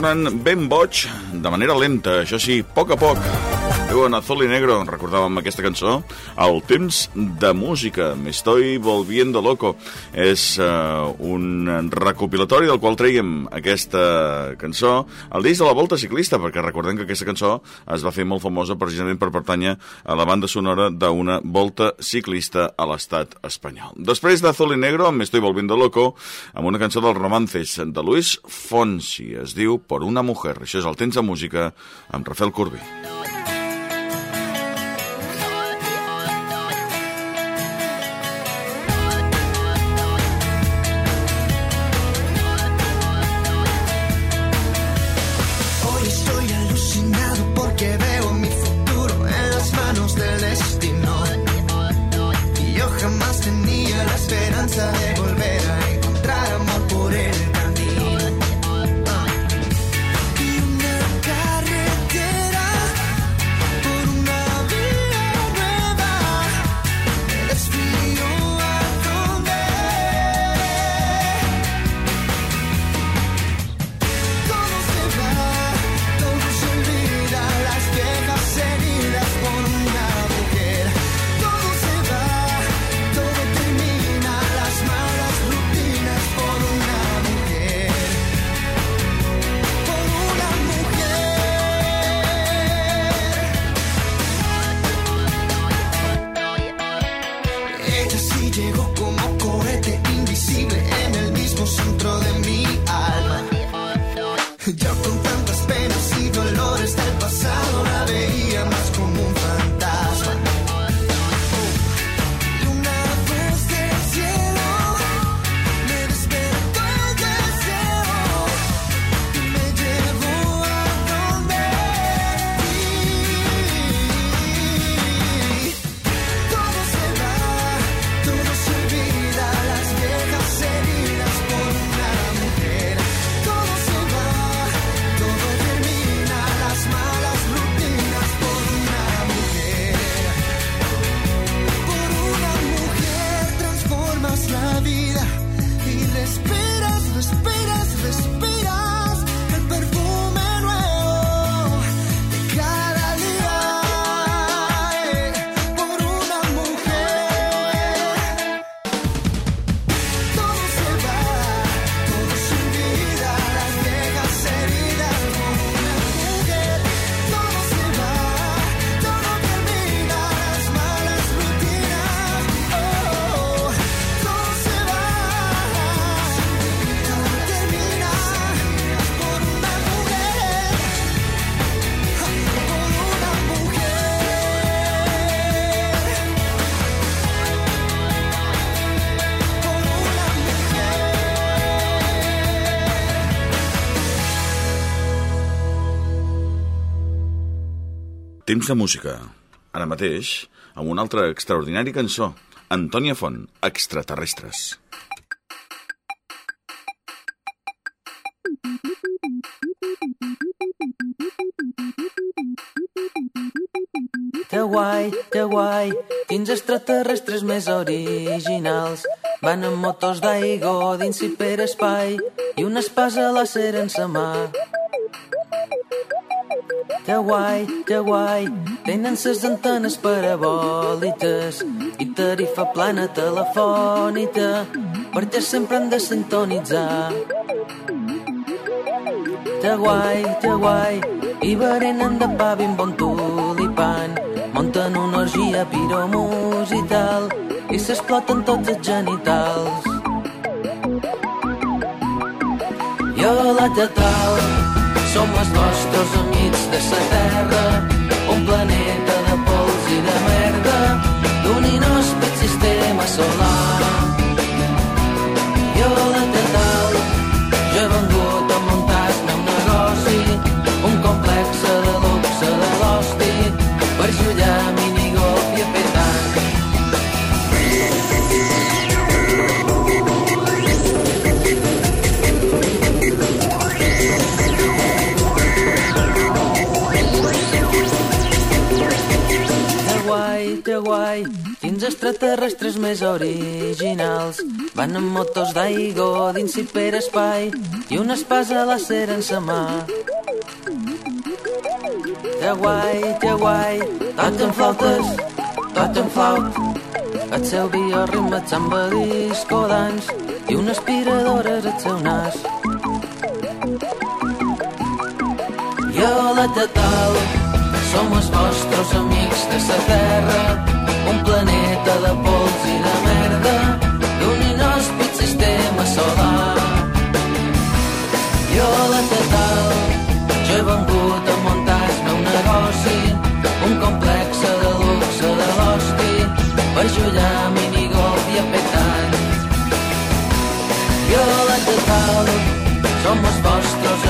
tornant ben boig de manera lenta, això sí, a poc a poc. Diuen Azul y Negro, recordàvem aquesta cançó, El temps de música, Me estoy volviendo loco. És uh, un recopilatori del qual traiem aquesta cançó al disc de la Volta Ciclista, perquè recordem que aquesta cançó es va fer molt famosa precisament per pertànyer a la banda sonora d'una Volta Ciclista a l'estat espanyol. Després d'Azul y Negro, Me estoy volviendo loco, amb una cançó dels romances de Luis Fonsi, es diu Por una mujer. Això és el temps de música amb Rafael Corbí. Temps de música. Ara mateix, amb una altra extraordinària cançó. Antònia Font, Extraterrestres. Que guai, que guai, quins extraterrestres més originals. Van amb motors d'aigua dins hiperespai i una espasa làser en sa mà. Que guai, tenen ses antenes parabòlites i tarifa plana telefònica perquè sempre han de sintonitzar. Que guai, i berenen de pa ben bon tulipan. Munten una orgia piromusical i s'exploten tots els genitals. Hola, què tal? Som els vostres amics de la Terra, un planeta de pols i de merda, d'un inhòspit sistema solar. extraterrestres més originals van amb motos d'aigua dins espai i una espasa l'acer en sa mà. Que guai, que guai, tot en flautes, tot en flaut, el seu biorritme et samba disco dans i una aspiradora és el seu nas. Jo la total, som els vostres amics de sa terra, un planeta de pols i de merda d'un inhòspit sistema solar. Jo la total, jo he vengut a muntar-me un negoci, un complex de luxe de l'hosti, per jullar minigolf i a Jo a la total, som els vostres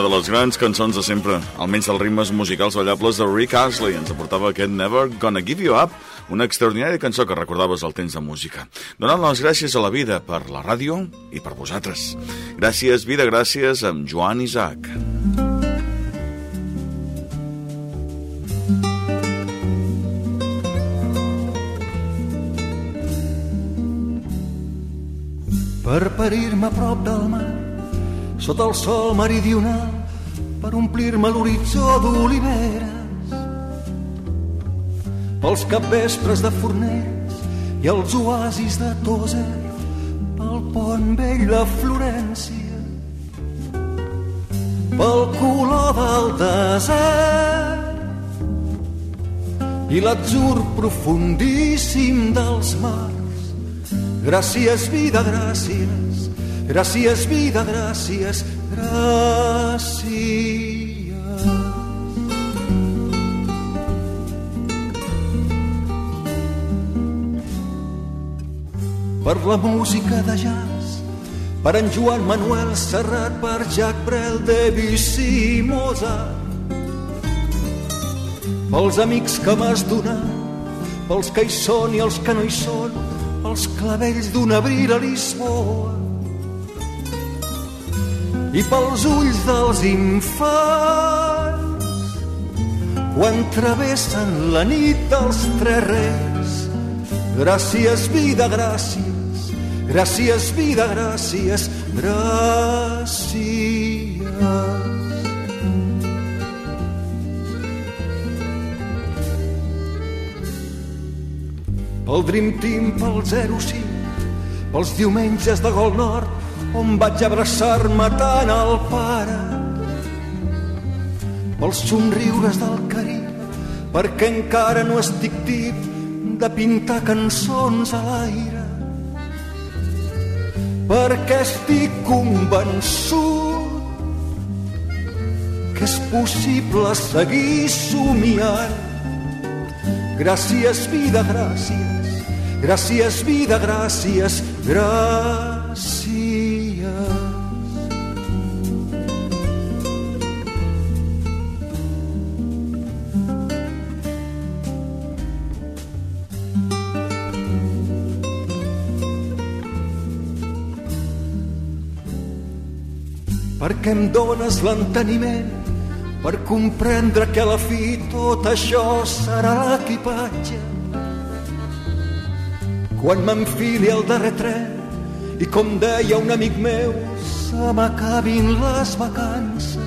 una de les grans cançons de sempre, almenys dels ritmes musicals ballables de Rick Astley. Ens aportava aquest Never Gonna Give You Up, una extraordinària cançó que recordaves al temps de música. Donant les gràcies a la vida per la ràdio i per vosaltres. Gràcies, vida, gràcies, amb Joan Isaac. Per parir-me a prop del mar sota el sol meridional, per omplir-me l'horitzó d'oliveres, pels capvespres de forners i els oasis de Toser, pel pont vell de Florència, pel color del desert i l'atzur profundíssim dels mars. Gràcies, vida, gràcies. Gràcies, vida, gràcies. Gràcies. Per la música de jazz, per en Joan Manuel Serrat, per Jacques Brel, Debussy Mozart. Pels amics que m'has donat, pels que hi són i els que no hi són, els clavells d'un abril a Lisboa i pels ulls dels infants quan travessen la nit dels tres reis. Gràcies, vida, gràcies. Gràcies, vida, gràcies. Gràcies. pel Dream Team, pel 05, pels diumenges de Gol Nord, on vaig abraçar-me tant al pare, pels somriures del Carib, perquè encara no estic tip de pintar cançons a l'aire, perquè estic convençut que és possible seguir somiant Gràcies, vida, gràcies. Gràcies, vida, gràcies. Gràcies. Perquè em dones l'enteniment per comprendre que a la fi tot això serà l'equipatge. Quan m'enfili el darrer tren i com deia un amic meu, se m'acabin les vacances.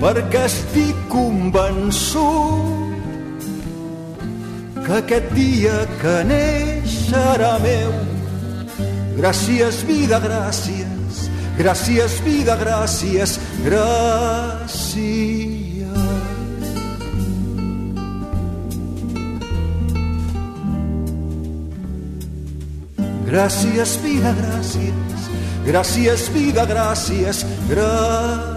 Perquè estic convençut que aquest dia que neix serà meu. Gràcies, vida, gràcies. Gràcies, vida, gràcies, gràcies. Gràcies, vida, gràcies. Gràcies, vida, gràcies, gràcies.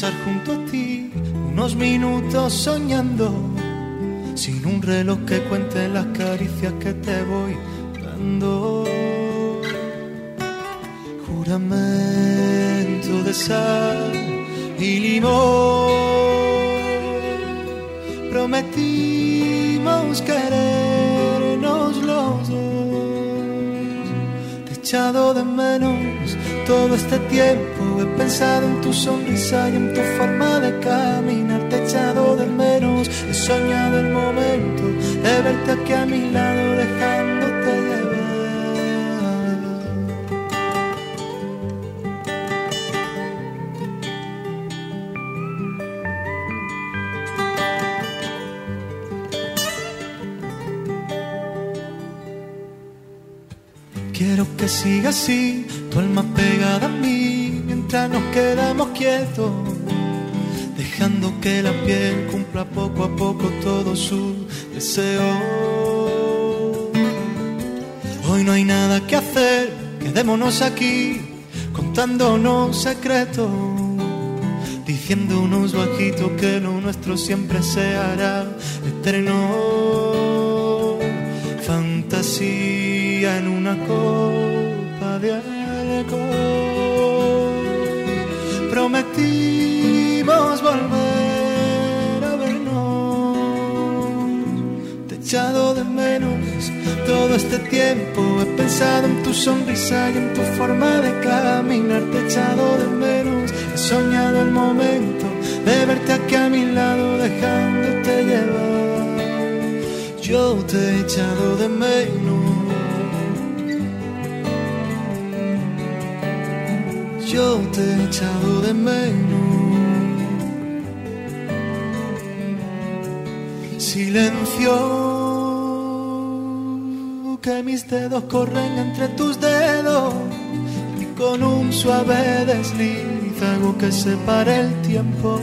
Pasar junto a ti unos minutos soñando. Sin un reloj que cuente las caricias que te voy dando juramento de sal y limón. Prometimos querernos los dos. Te echado de menos todo este tiempo he pensado en tu sonrisa y en tu forma de caminar, te he echado de menos, he soñado el momento de verte aquí a mi lado dejándote llevar. Quiero que siga así, tu alma pegada a mí nos quedamos quietos, dejando que la piel cumpla poco a poco todo su deseo. Hoy no hay nada que hacer, quedémonos aquí, contándonos secretos, diciéndonos bajito que lo nuestro siempre se hará eterno. Fantasía en una copa de alcohol. Prometimos volver a vernos. Te he echado de menos todo este tiempo. He pensado en tu sonrisa y en tu forma de caminar. Te he echado de menos. He soñado el momento de verte aquí a mi lado, dejándote llevar. Yo te he echado de menos. Yo te he echado de menos. Silencio, que mis dedos corren entre tus dedos y con un suave desliz hago que se pare el tiempo.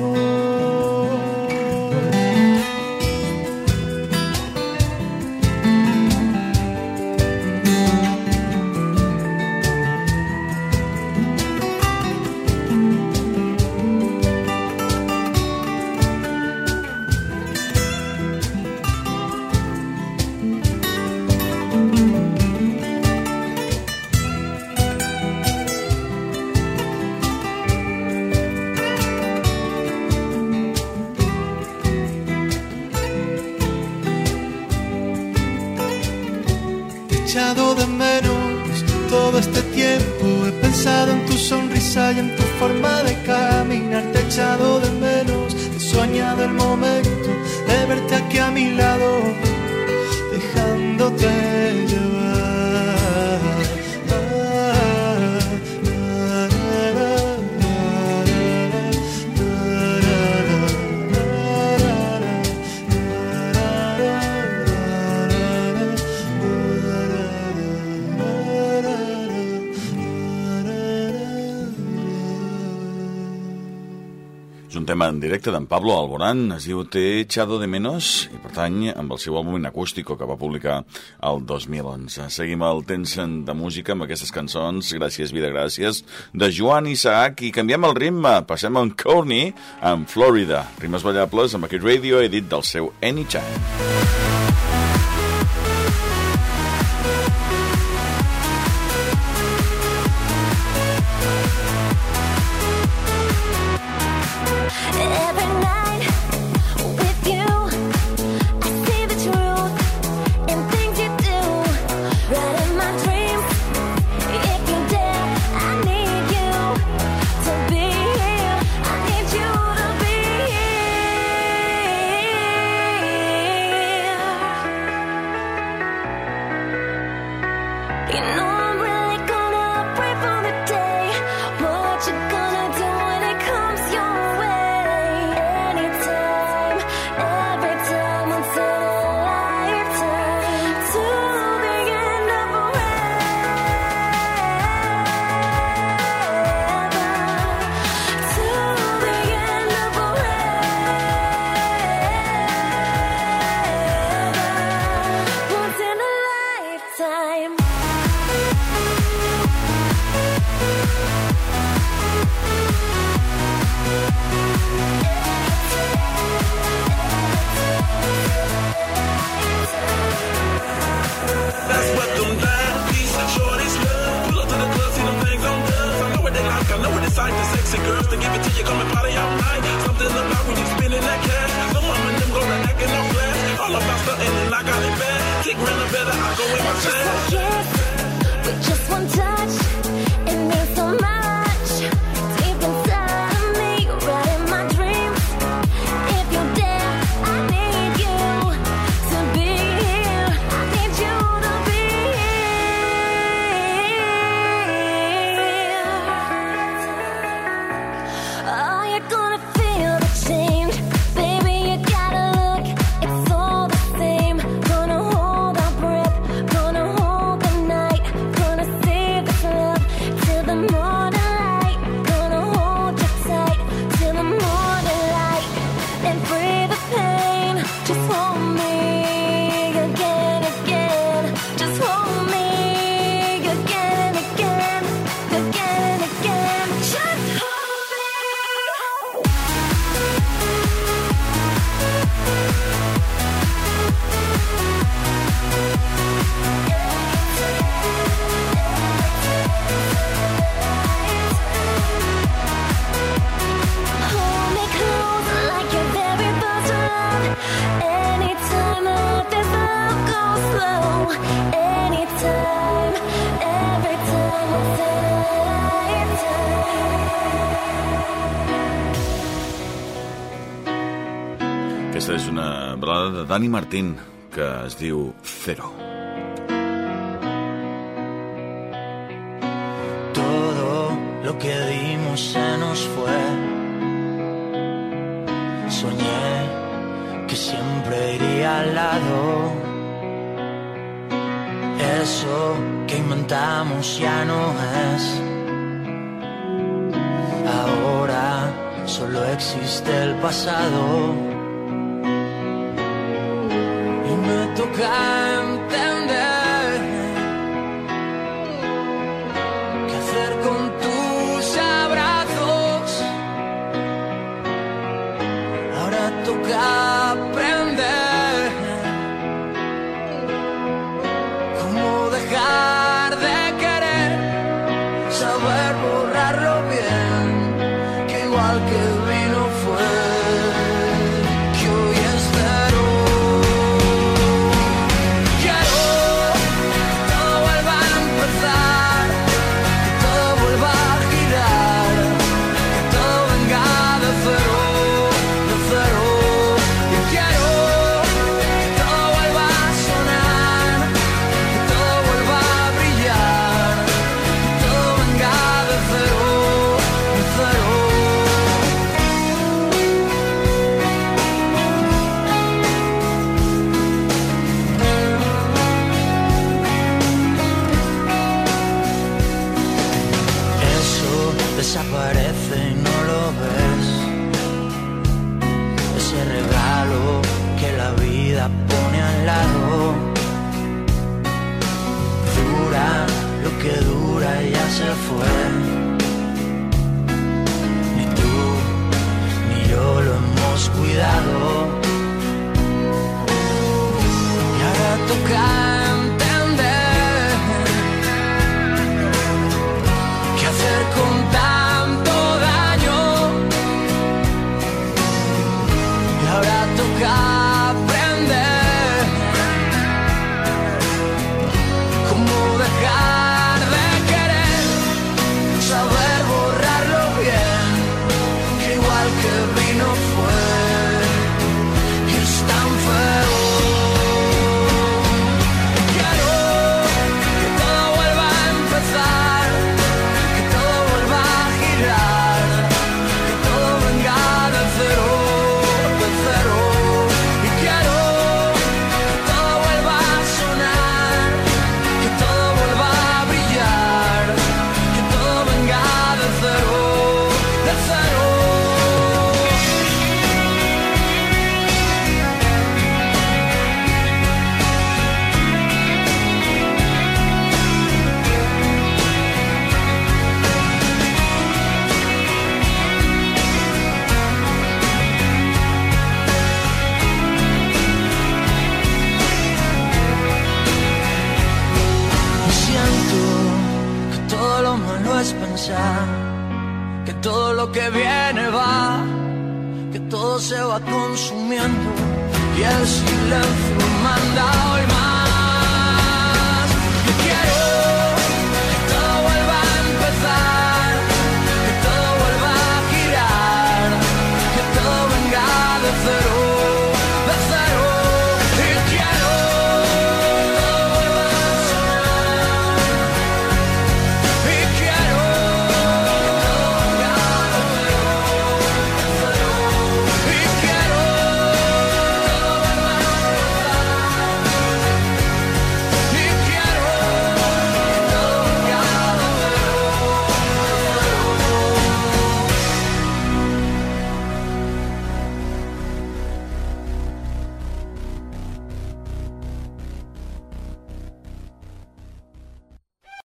Echado de menos todo este tiempo. He pensado en tu sonrisa y en tu forma de caminar. Te he echado de menos. He soñado el momento de verte aquí a mi lado, dejándote llevar. Tema en directe d'en Pablo Alborán, es diu Te echado de menos, i pertany amb el seu àlbum in acústico que va publicar el 2011. Seguim el temps de música amb aquestes cançons, Gràcies, vida, gràcies, de Joan Isaac, i canviem el ritme, passem a en Courtney, en Florida. Rimes ballables amb aquest radio edit del seu Anytime. Aquesta és una balada de Dani Martín que es diu Cero. Todo lo que dimos se nos fue. Eso que inventamos ya no es. Ahora solo existe el pasado. Y me toca que todo se va consumiendo y el silencio manda hoy. más.